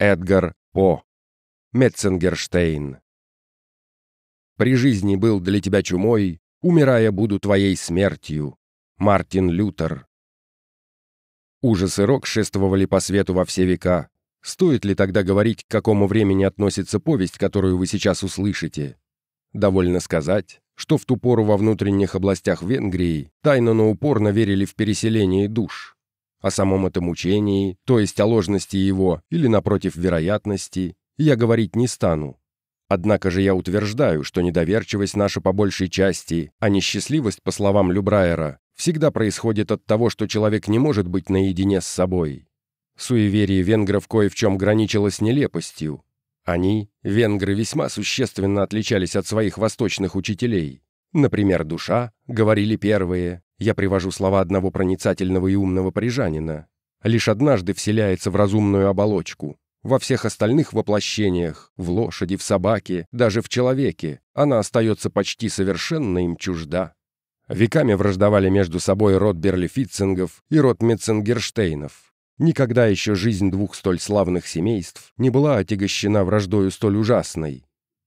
Эдгар По. Метцингерштейн. При жизни был для тебя чумой, умирая буду твоей смертью. Мартин Лютер. Ужас и рок шествовали по свету во все века. Стоит ли тогда говорить, к какому времени относится повесть, которую вы сейчас услышите? Довольно сказать, что в ту пору во внутренних областях Венгрии тайно, но упорно верили в переселение душ. О самом этом учении, то есть о ложности его, или, напротив, вероятности, я говорить не стану. Однако же я утверждаю, что недоверчивость наша по большей части, а несчастливость, по словам Любрайера, всегда происходит от того, что человек не может быть наедине с собой. Суеверие венгров кое в чем граничило с нелепостью, они, венгры, весьма существенно отличались от своих восточных учителей. Например, «душа», говорили первые, я привожу слова одного проницательного и умного парижанина, лишь однажды вселяется в разумную оболочку. Во всех остальных воплощениях, в лошади, в собаке, даже в человеке, она остается почти совершенно им чужда. Веками враждовали между собой род Берлифитцингов и род Метцингерштейнов. Никогда еще жизнь двух столь славных семейств не была отягощена враждою столь ужасной.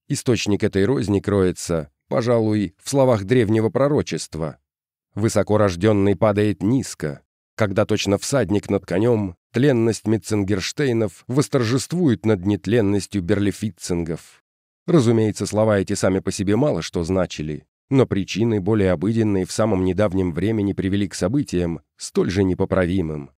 Источник этой розни кроется, пожалуй, в словах древнего пророчества. «Высоко рожденный падает низко, когда точно всадник над конем, тленность Метцингерштейнов восторжествует над нетленностью берлифитцингов». Разумеется, слова эти сами по себе мало что значили, но причины, более обыденные в самом недавнем времени, привели к событиям, столь же непоправимым.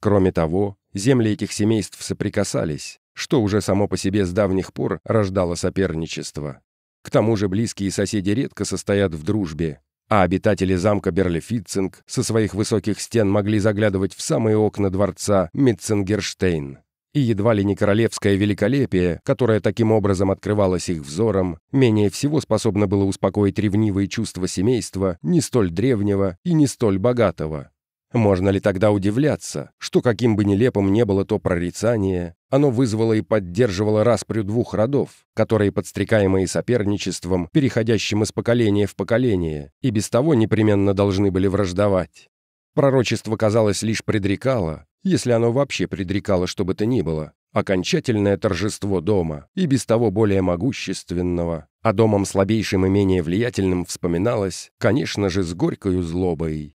Кроме того, земли этих семейств соприкасались, что уже само по себе с давних пор рождало соперничество. К тому же близкие соседи редко состоят в дружбе, а обитатели замка Берлифитцинг со своих высоких стен могли заглядывать в самые окна дворца Митцингерштейн. И едва ли не королевское великолепие, которое таким образом открывалось их взором, менее всего способно было успокоить ревнивые чувства семейства не столь древнего и не столь богатого. Можно ли тогда удивляться, что каким бы нелепым не было то прорицание, оно вызвало и поддерживало распрю двух родов, которые, подстрекаемые соперничеством, переходящим из поколения в поколение, и без того непременно должны были враждовать? Пророчество, казалось, лишь предрекало, если оно вообще предрекало что бы то ни было, окончательное торжество дома, и без того более могущественного, а домом слабейшим и менее влиятельным вспоминалось, конечно же, с горькою злобой.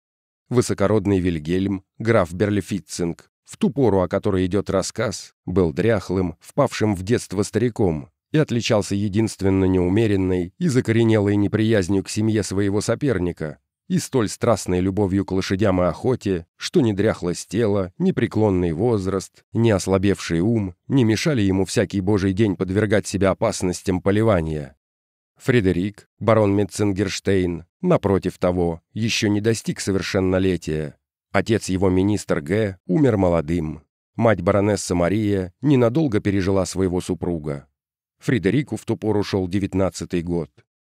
Высокородный Вильгельм, граф Берлифитцинг, в ту пору, о которой идет рассказ, был дряхлым, впавшим в детство стариком и отличался единственно неумеренной и закоренелой неприязнью к семье своего соперника и столь страстной любовью к лошадям и охоте, что ни дряхлость тела, ни преклонный возраст, ни ослабевший ум не мешали ему всякий божий день подвергать себя опасностям поливания. Фредерик, барон Метцингерштейн, напротив того, еще не достиг совершеннолетия. Отец его министр Г. умер молодым. Мать баронесса Мария ненадолго пережила своего супруга. Фредерику в ту пору шел девятнадцатый год.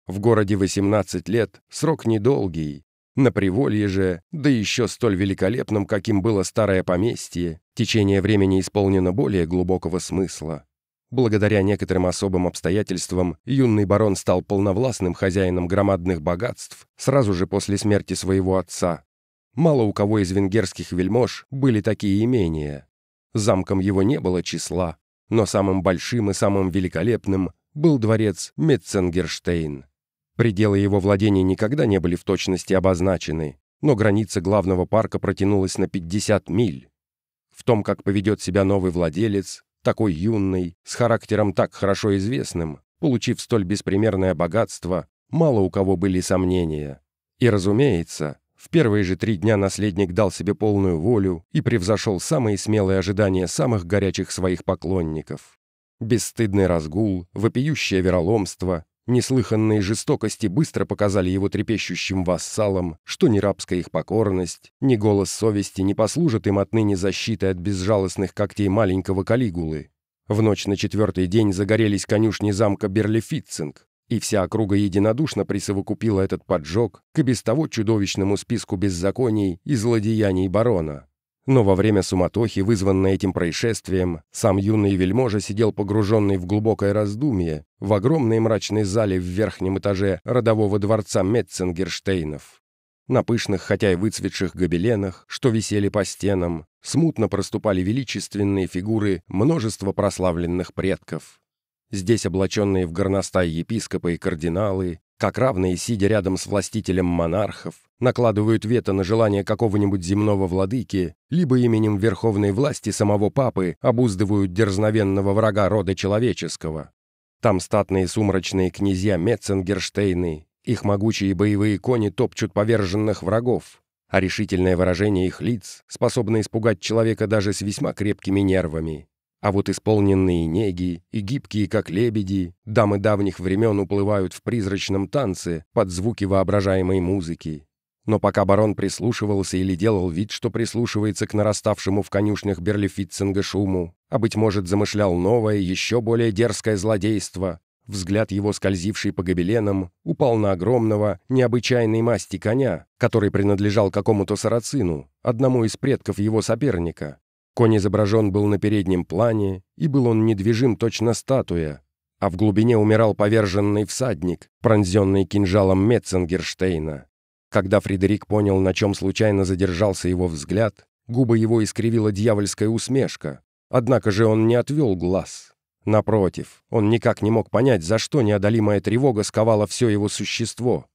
В городе 18 лет, срок недолгий. На приволье же, да еще столь великолепным, каким было старое поместье, течение времени исполнено более глубокого смысла. Благодаря некоторым особым обстоятельствам юный барон стал полновластным хозяином громадных богатств сразу же после смерти своего отца. Мало у кого из венгерских вельмож были такие имения. Замком его не было числа, но самым большим и самым великолепным был дворец Метценгерштейн. Пределы его владений никогда не были в точности обозначены, но граница главного парка протянулась на 50 миль. В том, как поведет себя новый владелец, такой юный, с характером так хорошо известным, получив столь беспримерное богатство, мало у кого были сомнения. И, разумеется, в первые же три дня наследник дал себе полную волю и превзошел самые смелые ожидания самых горячих своих поклонников. Бесстыдный разгул, вопиющее вероломство, Неслыханные жестокости быстро показали его трепещущим вассалам, что ни рабская их покорность, ни голос совести не послужат им отныне защитой от безжалостных когтей маленького Калигулы. В ночь на четвертый день загорелись конюшни замка Берлифитцинг, и вся округа единодушно присовокупила этот поджог к и без того чудовищному списку беззаконий и злодеяний барона. Но во время суматохи, вызванной этим происшествием, сам юный вельможа сидел погруженный в глубокое раздумье в огромной мрачной зале в верхнем этаже родового дворца Метцингерштейнов. На пышных, хотя и выцветших гобеленах, что висели по стенам, смутно проступали величественные фигуры множества прославленных предков. Здесь облаченные в горностай епископы и кардиналы, как равные, сидя рядом с властителем монархов, накладывают вето на желание какого-нибудь земного владыки, либо именем верховной власти самого папы обуздывают дерзновенного врага рода человеческого. Там статные сумрачные князья Метценгерштейны, их могучие боевые кони топчут поверженных врагов, а решительное выражение их лиц способно испугать человека даже с весьма крепкими нервами. А вот исполненные неги и гибкие, как лебеди, дамы давних времен уплывают в призрачном танце под звуки воображаемой музыки. Но пока барон прислушивался или делал вид, что прислушивается к нараставшему в конюшнях Берлифитцинга шуму, а, быть может, замышлял новое, еще более дерзкое злодейство, взгляд его, скользивший по гобеленам, упал на огромного, необычайной масти коня, который принадлежал какому-то сарацину, одному из предков его соперника. Конь изображен был на переднем плане, и был он недвижим точно статуя, а в глубине умирал поверженный всадник, пронзенный кинжалом Метценгерштейна. Когда Фредерик понял, на чем случайно задержался его взгляд, губы его искривила дьявольская усмешка, однако же он не отвел глаз. Напротив, он никак не мог понять, за что неодолимая тревога сковала все его существо.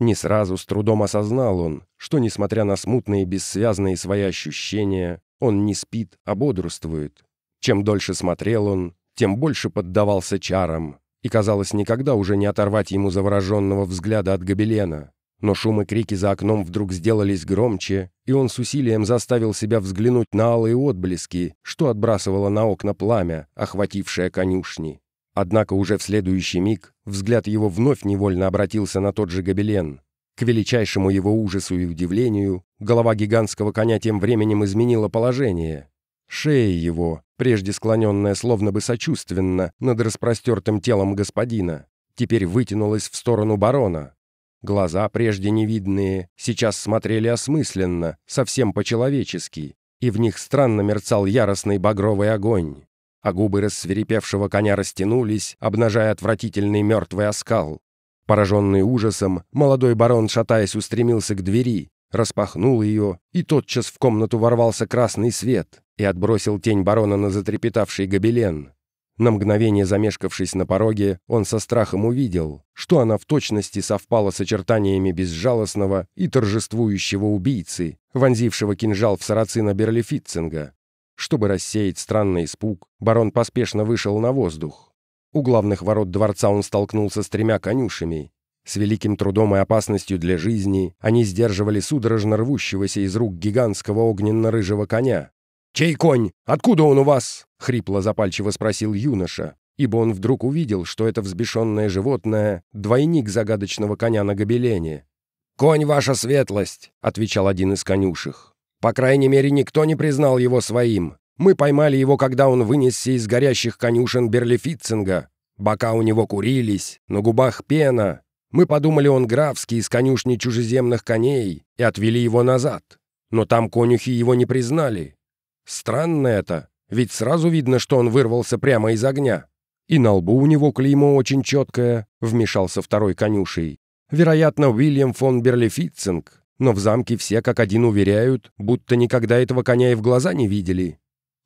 Не сразу, с трудом осознал он, что, несмотря на смутные бессвязные свои ощущения, он не спит, а бодрствует. Чем дольше смотрел он, тем больше поддавался чарам, и, казалось, никогда уже не оторвать ему завороженного взгляда от гобелена. Но шум и крики за окном вдруг сделались громче, и он с усилием заставил себя взглянуть на алые отблески, что отбрасывало на окна пламя, охватившее конюшни. Однако уже в следующий миг взгляд его вновь невольно обратился на тот же гобелен. К величайшему его ужасу и удивлению, голова гигантского коня тем временем изменила положение. Шея его, прежде склоненная словно бы сочувственно над распростертым телом господина, теперь вытянулась в сторону барона, Глаза, прежде невидные, сейчас смотрели осмысленно, совсем по-человечески, и в них странно мерцал яростный багровый огонь. А губы рассверепевшего коня растянулись, обнажая отвратительный мертвый оскал. Пораженный ужасом, молодой барон, шатаясь, устремился к двери, распахнул ее, и тотчас в комнату ворвался красный свет и отбросил тень барона на затрепетавший гобелен. На мгновение замешкавшись на пороге, он со страхом увидел, что она в точности совпала с очертаниями безжалостного и торжествующего убийцы, вонзившего кинжал в сарацина Берлифитцинга. Чтобы рассеять странный испуг, барон поспешно вышел на воздух. У главных ворот дворца он столкнулся с тремя конюшами. С великим трудом и опасностью для жизни они сдерживали судорожно рвущегося из рук гигантского огненно-рыжего коня, «Чей конь? Откуда он у вас?» — хрипло-запальчиво спросил юноша, ибо он вдруг увидел, что это взбешенное животное — двойник загадочного коня на гобелене. «Конь, ваша светлость!» — отвечал один из конюшек. «По крайней мере, никто не признал его своим. Мы поймали его, когда он вынесся из горящих конюшен Берлифитцинга. Бока у него курились, на губах пена. Мы подумали, он графский из конюшни чужеземных коней и отвели его назад. Но там конюхи его не признали. Странно это, ведь сразу видно, что он вырвался прямо из огня. И на лбу у него клеймо очень четкое, вмешался второй конюшей. Вероятно, Уильям фон Берлифитцинг, но в замке все как один уверяют, будто никогда этого коня и в глаза не видели.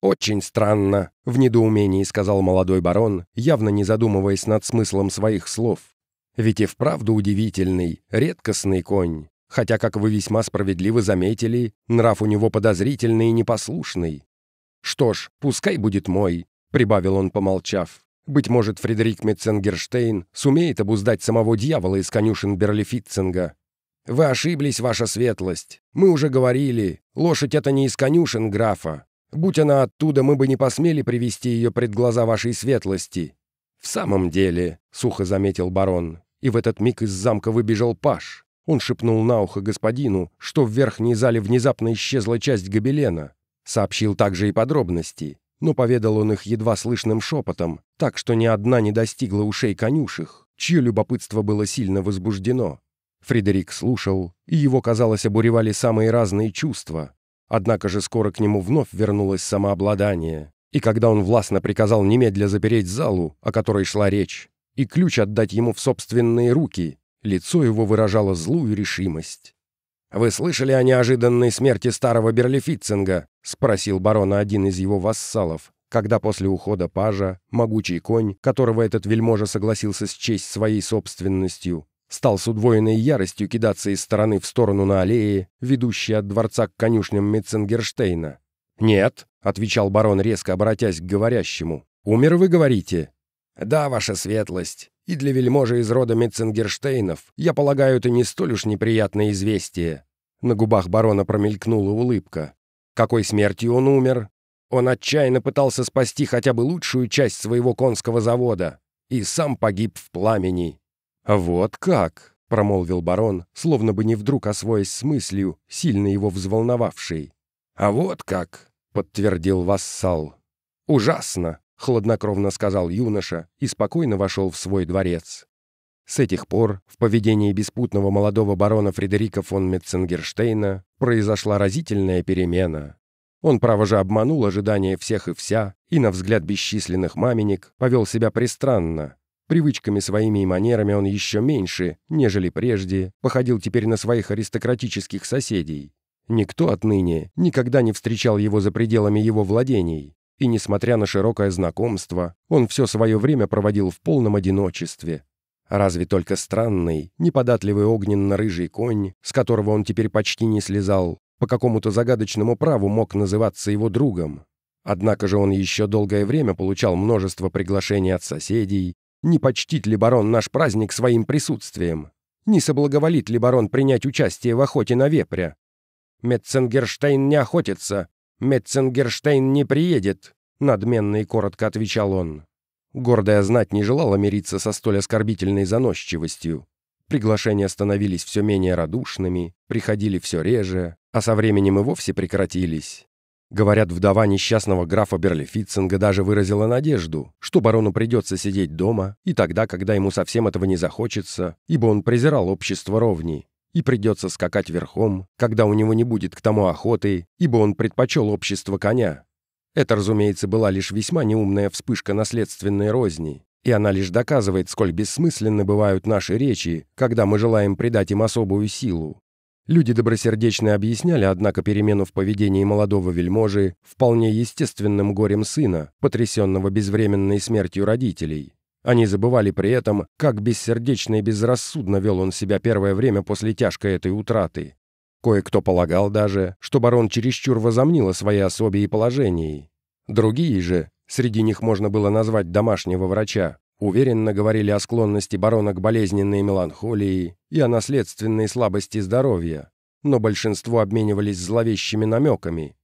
«Очень странно», — в недоумении сказал молодой барон, явно не задумываясь над смыслом своих слов. «Ведь и вправду удивительный, редкостный конь. Хотя, как вы весьма справедливо заметили, нрав у него подозрительный и непослушный. «Что ж, пускай будет мой», — прибавил он, помолчав. «Быть может, Фредерик Метценгерштейн сумеет обуздать самого дьявола из конюшен Берлифитцинга». «Вы ошиблись, ваша светлость. Мы уже говорили, лошадь это не из конюшен графа. Будь она оттуда, мы бы не посмели привести ее пред глаза вашей светлости». «В самом деле», — сухо заметил барон, и в этот миг из замка выбежал паш. Он шепнул на ухо господину, что в верхней зале внезапно исчезла часть гобелена. Сообщил также и подробности, но поведал он их едва слышным шепотом, так что ни одна не достигла ушей конюшек, чье любопытство было сильно возбуждено. Фредерик слушал, и его, казалось, обуревали самые разные чувства. Однако же скоро к нему вновь вернулось самообладание, и когда он властно приказал немедля запереть залу, о которой шла речь, и ключ отдать ему в собственные руки, Лицо его выражало злую решимость. «Вы слышали о неожиданной смерти старого Берлифитцинга?» — спросил барона один из его вассалов, когда после ухода пажа могучий конь, которого этот вельможа согласился счесть своей собственностью, стал с удвоенной яростью кидаться из стороны в сторону на аллее, ведущей от дворца к конюшням Метценгерштейна. «Нет», — отвечал барон, резко обратясь к говорящему. «Умер, вы говорите?» «Да, ваша светлость. И для вельможи из рода Метценгерштейнов, я полагаю, это не столь уж неприятное известие». На губах барона промелькнула улыбка. «Какой смертью он умер?» Он отчаянно пытался спасти хотя бы лучшую часть своего конского завода и сам погиб в пламени. «Вот как!» — промолвил барон, словно бы не вдруг освоясь с мыслью, сильно его взволновавшей. «А вот как!» — подтвердил вассал. «Ужасно!» — хладнокровно сказал юноша и спокойно вошел в свой дворец. С этих пор в поведении беспутного молодого барона Фредерика фон Метценгерштейна произошла разительная перемена. Он, право же, обманул ожидания всех и вся, и, на взгляд бесчисленных маменек, повел себя пристранно, Привычками своими и манерами он еще меньше, нежели прежде, походил теперь на своих аристократических соседей. Никто отныне никогда не встречал его за пределами его владений, и, несмотря на широкое знакомство, он все свое время проводил в полном одиночестве. Разве только странный, неподатливый огненно-рыжий конь, с которого он теперь почти не слезал, по какому-то загадочному праву мог называться его другом. Однако же он еще долгое время получал множество приглашений от соседей, не почтит ли барон наш праздник своим присутствием? Не соблаговолит ли барон принять участие в охоте на вепря? Метценгерштейн не охотится. Метценгерштейн не приедет, надменно и коротко отвечал он. Гордая знать не желала мириться со столь оскорбительной заносчивостью. Приглашения становились все менее радушными, приходили все реже, а со временем и вовсе прекратились. Говорят, вдова несчастного графа Берлифицинга даже выразила надежду, что барону придется сидеть дома, и тогда, когда ему совсем этого не захочется, ибо он презирал общество ровни, и придется скакать верхом, когда у него не будет к тому охоты, ибо он предпочел общество коня. Это, разумеется, была лишь весьма неумная вспышка наследственной розни, и она лишь доказывает, сколь бессмысленны бывают наши речи, когда мы желаем придать им особую силу. Люди добросердечно объясняли, однако, перемену в поведении молодого вельможи вполне естественным горем сына, потрясенного безвременной смертью родителей. Они забывали при этом, как бессердечно и безрассудно вел он себя первое время после тяжкой этой утраты. Кое-кто полагал даже, что барон чересчур возомнил о своей особе и положении. Другие же, среди них можно было назвать домашнего врача, Уверенно говорили о склонности барона к болезненной меланхолии и о наследственной слабости здоровья, но большинство обменивались зловещими намеками.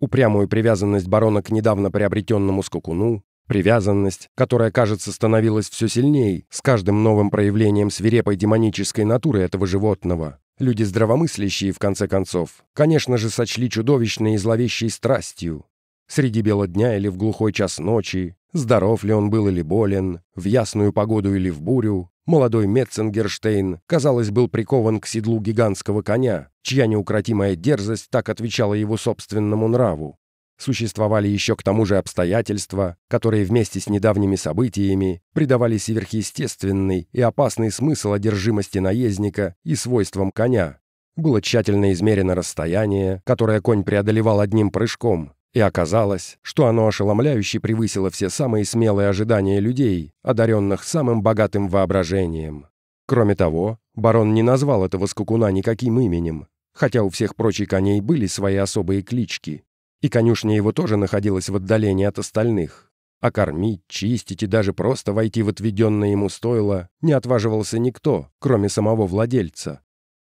Упрямую привязанность барона к недавно приобретенному скакуну, привязанность, которая, кажется, становилась все сильнее с каждым новым проявлением свирепой демонической натуры этого животного, люди здравомыслящие, в конце концов, конечно же, сочли чудовищной и зловещей страстью. Среди бела дня или в глухой час ночи, Здоров ли он был или болен, в ясную погоду или в бурю, молодой Метценгерштейн, казалось, был прикован к седлу гигантского коня, чья неукротимая дерзость так отвечала его собственному нраву. Существовали еще к тому же обстоятельства, которые вместе с недавними событиями придавали сверхъестественный и опасный смысл одержимости наездника и свойствам коня. Было тщательно измерено расстояние, которое конь преодолевал одним прыжком, и оказалось, что оно ошеломляюще превысило все самые смелые ожидания людей, одаренных самым богатым воображением. Кроме того, барон не назвал этого скакуна никаким именем, хотя у всех прочих коней были свои особые клички, и конюшня его тоже находилась в отдалении от остальных. А кормить, чистить и даже просто войти в отведенное ему стойло не отваживался никто, кроме самого владельца.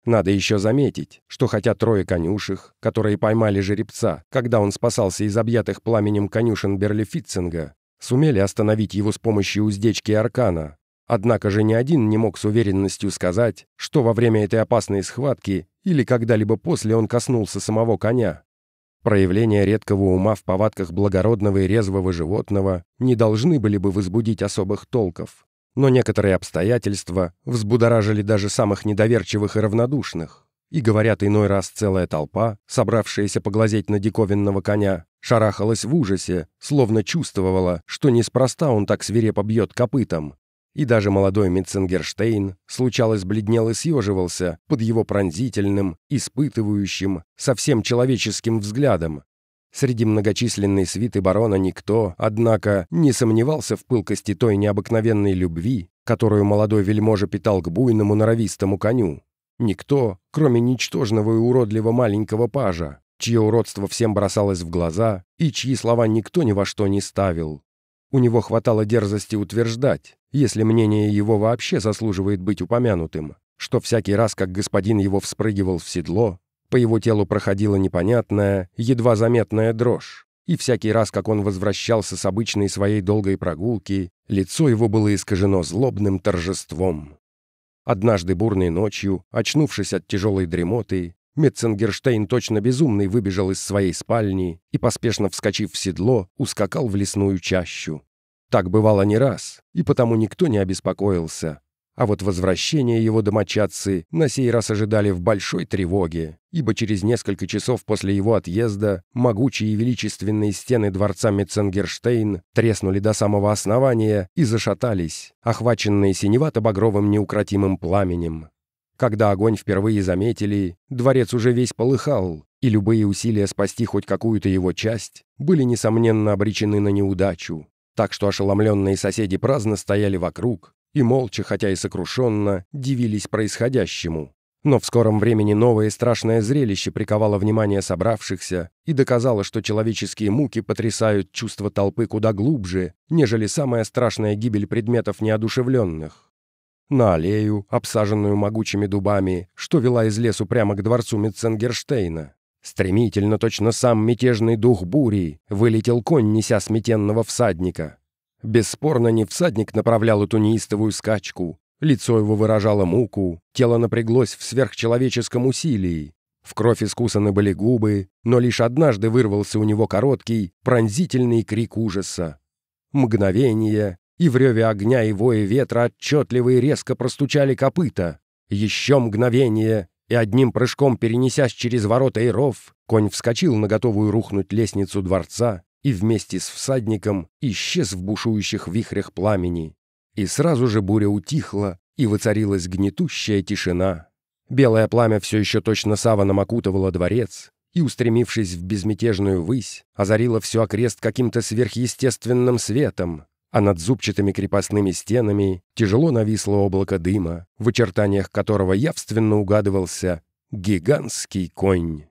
Надо еще заметить, что хотя трое конюшек, которые поймали жеребца, когда он спасался из объятых пламенем конюшен Берлифитцинга, сумели остановить его с помощью уздечки аркана, однако же ни один не мог с уверенностью сказать, что во время этой опасной схватки или когда-либо после он коснулся самого коня. Проявления редкого ума в повадках благородного и резвого животного не должны были бы возбудить особых толков но некоторые обстоятельства взбудоражили даже самых недоверчивых и равнодушных. И, говорят, иной раз целая толпа, собравшаяся поглазеть на диковинного коня, шарахалась в ужасе, словно чувствовала, что неспроста он так свирепо бьет копытом. и даже молодой Митценгерштейн, случалось, бледнел и съеживался под его пронзительным, испытывающим, совсем человеческим взглядом. Среди многочисленной свиты барона никто, однако, не сомневался в пылкости той необыкновенной любви, которую молодой вельможа питал к буйному норовистому коню. Никто, кроме ничтожного и уродливого маленького пажа, чье уродство всем бросалось в глаза и чьи слова никто ни во что не ставил. У него хватало дерзости утверждать, если мнение его вообще заслуживает быть упомянутым, что всякий раз, как господин его вспрыгивал в седло, по его телу проходила непонятная, едва заметная дрожь, и всякий раз, как он возвращался с обычной своей долгой прогулки, лицо его было искажено злобным торжеством. Однажды бурной ночью, очнувшись от тяжелой дремоты, Метценгерштейн точно безумный выбежал из своей спальни и, поспешно вскочив в седло, ускакал в лесную чащу. Так бывало не раз, и потому никто не обеспокоился. А вот возвращение его домочадцы на сей раз ожидали в большой тревоге, ибо через несколько часов после его отъезда могучие и величественные стены дворца Метценгерштейн треснули до самого основания и зашатались, охваченные синевато-багровым неукротимым пламенем. Когда огонь впервые заметили, дворец уже весь полыхал, и любые усилия спасти хоть какую-то его часть были, несомненно, обречены на неудачу. Так что ошеломленные соседи праздно стояли вокруг и молча, хотя и сокрушенно, дивились происходящему. Но в скором времени новое страшное зрелище приковало внимание собравшихся и доказало, что человеческие муки потрясают чувство толпы куда глубже, нежели самая страшная гибель предметов неодушевленных на аллею, обсаженную могучими дубами, что вела из лесу прямо к дворцу Митценгерштейна. Стремительно, точно сам мятежный дух бури, вылетел конь, неся сметенного всадника. Бесспорно, не всадник направлял эту неистовую скачку. Лицо его выражало муку, тело напряглось в сверхчеловеческом усилии. В кровь искусаны были губы, но лишь однажды вырвался у него короткий, пронзительный крик ужаса. Мгновение, и в реве огня и вое ветра отчетливо и резко простучали копыта. Еще мгновение, и одним прыжком перенесясь через ворота и ров, конь вскочил на готовую рухнуть лестницу дворца и вместе с всадником исчез в бушующих вихрях пламени. И сразу же буря утихла, и воцарилась гнетущая тишина. Белое пламя все еще точно саваном окутывало дворец, и, устремившись в безмятежную высь, озарило все окрест каким-то сверхъестественным светом, а над зубчатыми крепостными стенами тяжело нависло облако дыма, в очертаниях которого явственно угадывался гигантский конь.